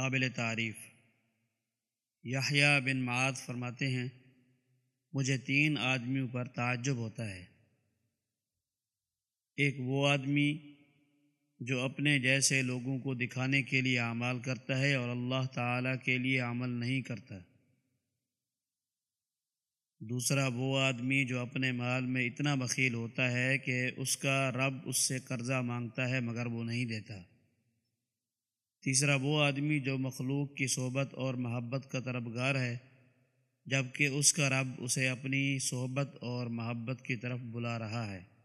قابل تعریف۔ یحییٰ بن معاد فرماتے ہیں، مجھے تین آدمیوں پر تعجب ہوتا ہے۔ ایک وہ آدمی جو اپنے جیسے لوگوں کو دکھانے کے لیے اعمال کرتا ہے اور اللہ تعالیٰ کے لیے عمل نہیں کرتا۔ دوسرا وہ آدمی جو اپنے مال میں اتنا بخیل ہوتا ہے کہ اس کا رب اس سے قرضہ مانگتا ہے مگر وہ نہیں دیتا۔ تیسرا وہ آدمی جو مخلوق کی صحبت اور محبت کا طرفگار ہے جبکہ اس کا رب اسے اپنی صحبت اور محبت کی طرف بلا رہا ہے۔